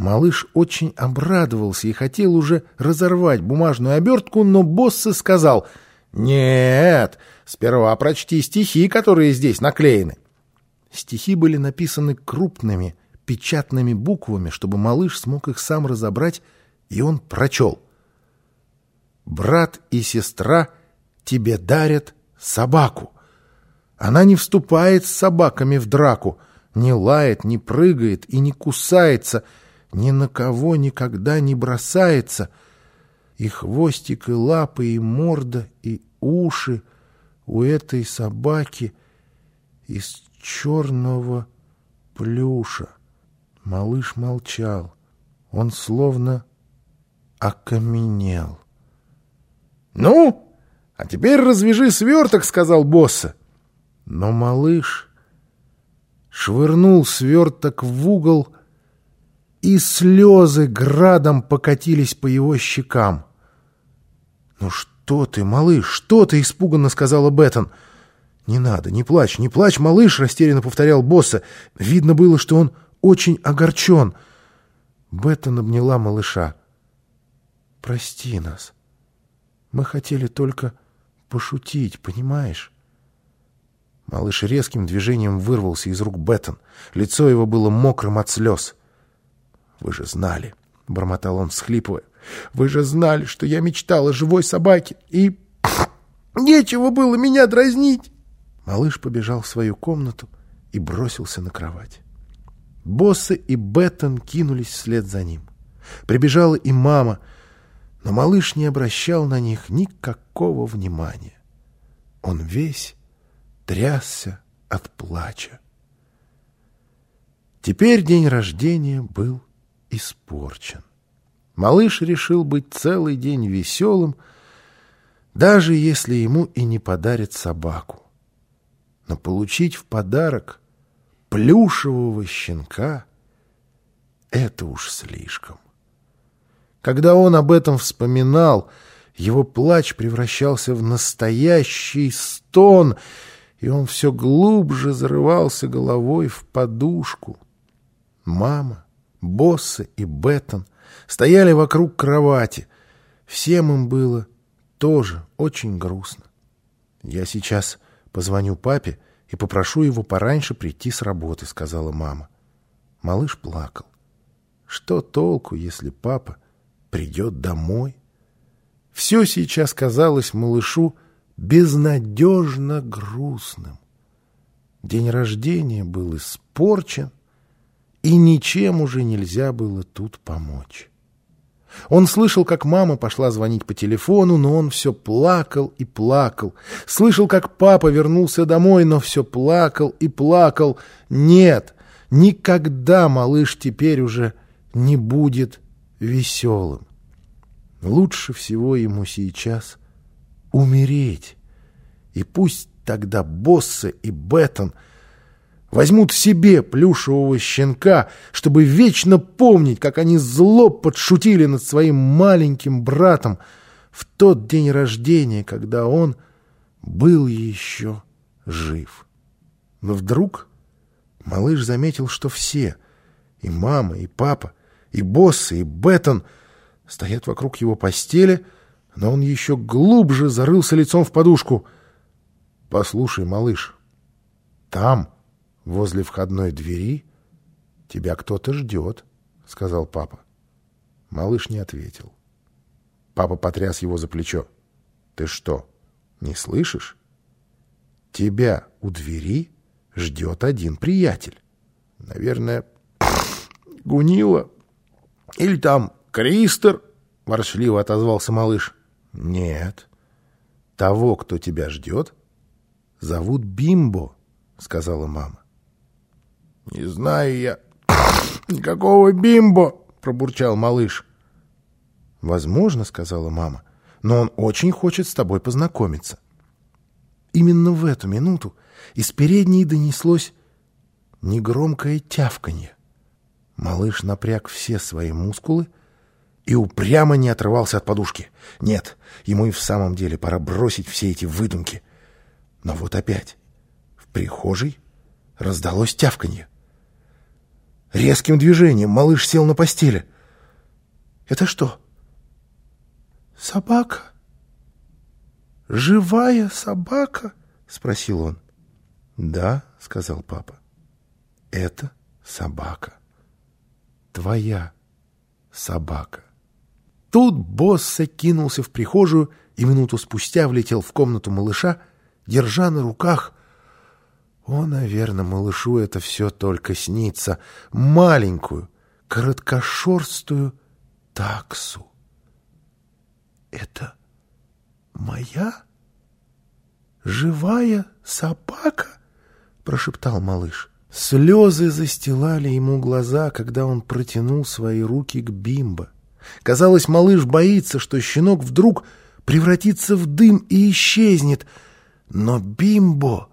Малыш очень обрадовался и хотел уже разорвать бумажную обертку, но Босса сказал «Нет, сперва прочти стихи, которые здесь наклеены». Стихи были написаны крупными, печатными буквами, чтобы малыш смог их сам разобрать, и он прочел. «Брат и сестра тебе дарят собаку. Она не вступает с собаками в драку, не лает, не прыгает и не кусается, ни на кого никогда не бросается. И хвостик, и лапы, и морда, и уши у этой собаки из черного плюша. Малыш молчал. Он словно окаменел. — Ну, а теперь развяжи сверток, — сказал босса. Но малыш швырнул сверток в угол, и слезы градом покатились по его щекам. — Ну что ты, малыш, что ты? — испуганно сказала Беттон. — Не надо, не плачь, не плачь, малыш, — растерянно повторял босса. Видно было, что он очень огорчен. Беттон обняла малыша. — Прости нас. Мы хотели только пошутить, понимаешь? Малыш резким движением вырвался из рук Беттон. Лицо его было мокрым от слез. — Вы же знали, — бормотал он, всхлипывая. — Вы же знали, что я мечтал о живой собаке, и... Нечего было меня дразнить! Малыш побежал в свою комнату и бросился на кровать. Боссы и Беттон кинулись вслед за ним. Прибежала и мама, но малыш не обращал на них никакого внимания. Он весь трясся от плача. Теперь день рождения был испорчен. Малыш решил быть целый день веселым, даже если ему и не подарят собаку. Но получить в подарок плюшевого щенка — это уж слишком. Когда он об этом вспоминал, его плач превращался в настоящий стон, и он все глубже зарывался головой в подушку. Мама, Босса и Беттон стояли вокруг кровати. Всем им было тоже очень грустно. Я сейчас позвоню папе, и попрошу его пораньше прийти с работы», — сказала мама. Малыш плакал. Что толку, если папа придет домой? Все сейчас казалось малышу безнадежно грустным. День рождения был испорчен, и ничем уже нельзя было тут помочь. Он слышал, как мама пошла звонить по телефону, но он все плакал и плакал. Слышал, как папа вернулся домой, но все плакал и плакал. Нет, никогда малыш теперь уже не будет веселым. Лучше всего ему сейчас умереть. И пусть тогда Босса и Беттон — возьмут себе плюшевого щенка, чтобы вечно помнить, как они зло подшутили над своим маленьким братом в тот день рождения, когда он был еще жив. Но вдруг малыш заметил, что все, и мама, и папа, и боссы, и Беттон, стоят вокруг его постели, но он еще глубже зарылся лицом в подушку. «Послушай, малыш, там...» возле входной двери тебя кто-то ждет, — сказал папа. Малыш не ответил. Папа потряс его за плечо. — Ты что, не слышишь? Тебя у двери ждет один приятель. Наверное, Гунила или там Кристер, — воршливо отозвался малыш. — Нет. Того, кто тебя ждет, зовут Бимбо, — сказала мама. — Не знаю я никакого бимбо, — пробурчал малыш. — Возможно, — сказала мама, — но он очень хочет с тобой познакомиться. Именно в эту минуту из передней донеслось негромкое тявканье. Малыш напряг все свои мускулы и упрямо не отрывался от подушки. Нет, ему и в самом деле пора бросить все эти выдумки. Но вот опять в прихожей раздалось тявканье. Резким движением малыш сел на постели. «Это что?» «Собака? Живая собака?» — спросил он. «Да», — сказал папа, — «это собака. Твоя собака». Тут Босса кинулся в прихожую и минуту спустя влетел в комнату малыша, держа на руках... О, наверное, малышу это все только снится. Маленькую, короткошерстую таксу. Это моя живая собака? Прошептал малыш. Слезы застилали ему глаза, когда он протянул свои руки к Бимбо. Казалось, малыш боится, что щенок вдруг превратится в дым и исчезнет. Но Бимбо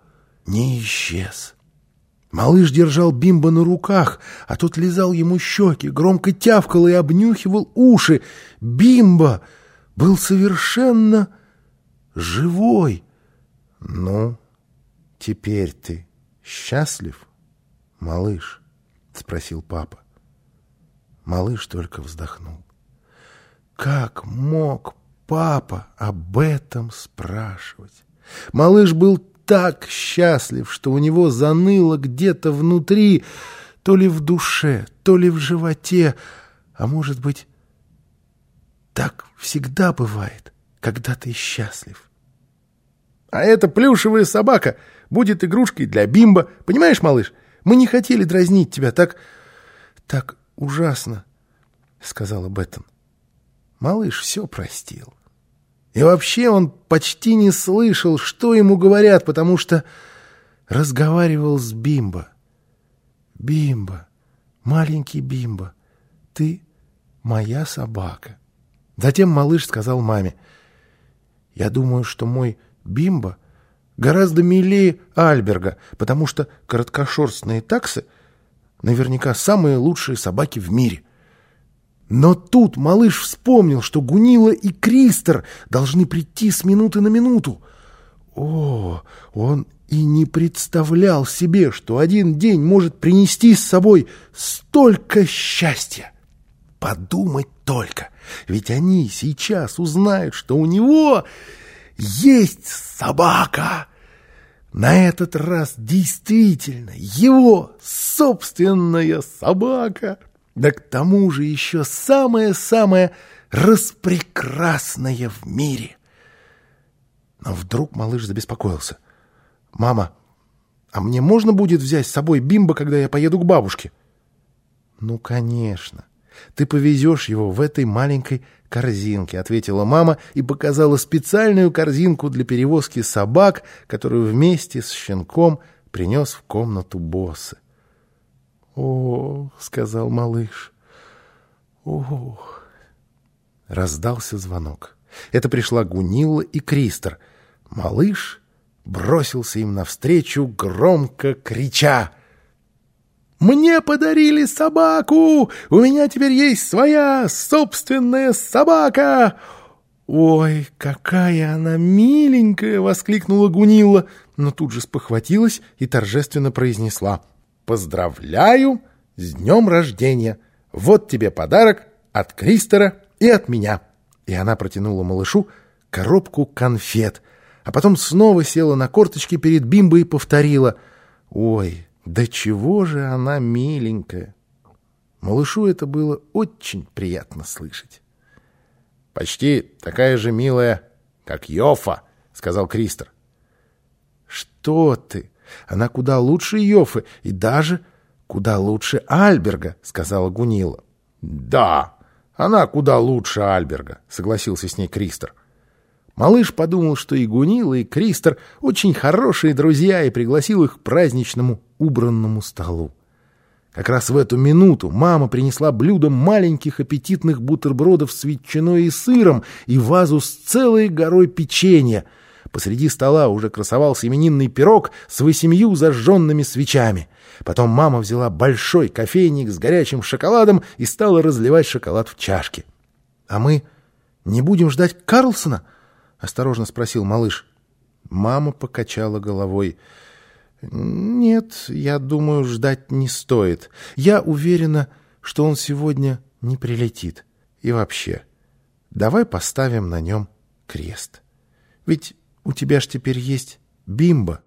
не исчез. Малыш держал Бимбо на руках, а тот лизал ему щеки, громко тявкал и обнюхивал уши. Бимбо был совершенно живой. — Ну, теперь ты счастлив, малыш? — спросил папа. Малыш только вздохнул. Как мог папа об этом спрашивать? Малыш был так счастлив, что у него заныло где-то внутри, то ли в душе, то ли в животе, а может быть, так всегда бывает, когда ты счастлив. А эта плюшевая собака будет игрушкой для Бимба. Понимаешь, малыш, мы не хотели дразнить тебя так... так ужасно, — сказала Беттон. Малыш все простил. И вообще он почти не слышал, что ему говорят, потому что разговаривал с Бимбо. «Бимбо, маленький Бимбо, ты моя собака». Затем малыш сказал маме, «Я думаю, что мой Бимбо гораздо милее Альберга, потому что короткошерстные таксы наверняка самые лучшие собаки в мире». Но тут малыш вспомнил, что Гунила и Кристер должны прийти с минуты на минуту. О, он и не представлял себе, что один день может принести с собой столько счастья. Подумать только, ведь они сейчас узнают, что у него есть собака. На этот раз действительно его собственная собака. Да к тому же еще самое-самое распрекрасное в мире. Но вдруг малыш забеспокоился. «Мама, а мне можно будет взять с собой Бимба, когда я поеду к бабушке?» «Ну, конечно. Ты повезешь его в этой маленькой корзинке», — ответила мама и показала специальную корзинку для перевозки собак, которую вместе с щенком принес в комнату босса. «О!» — сказал малыш. «Ох!» Раздался звонок. Это пришла Гунилла и Кристер. Малыш бросился им навстречу, громко крича. «Мне подарили собаку! У меня теперь есть своя собственная собака!» «Ой, какая она миленькая!» — воскликнула Гунилла, но тут же спохватилась и торжественно произнесла — Поздравляю с днем рождения! Вот тебе подарок от Кристера и от меня!» И она протянула малышу коробку конфет, а потом снова села на корточки перед Бимбой и повторила «Ой, да чего же она миленькая!» Малышу это было очень приятно слышать. «Почти такая же милая, как Йофа», — сказал Кристер. «Что ты?» Она куда лучше Йофы и даже куда лучше Альберга, — сказала Гунила. — Да, она куда лучше Альберга, — согласился с ней Кристер. Малыш подумал, что и Гунила, и Кристер очень хорошие друзья, и пригласил их к праздничному убранному столу. Как раз в эту минуту мама принесла блюдо маленьких аппетитных бутербродов с ветчиной и сыром и вазу с целой горой печенья — Посреди стола уже красовался именинный пирог с восемью зажженными свечами. Потом мама взяла большой кофейник с горячим шоколадом и стала разливать шоколад в чашки. — А мы не будем ждать Карлсона? — осторожно спросил малыш. Мама покачала головой. Нет, я думаю, ждать не стоит. Я уверена, что он сегодня не прилетит. И вообще, давай поставим на нем крест. Ведь у тебя ж теперь есть бимба.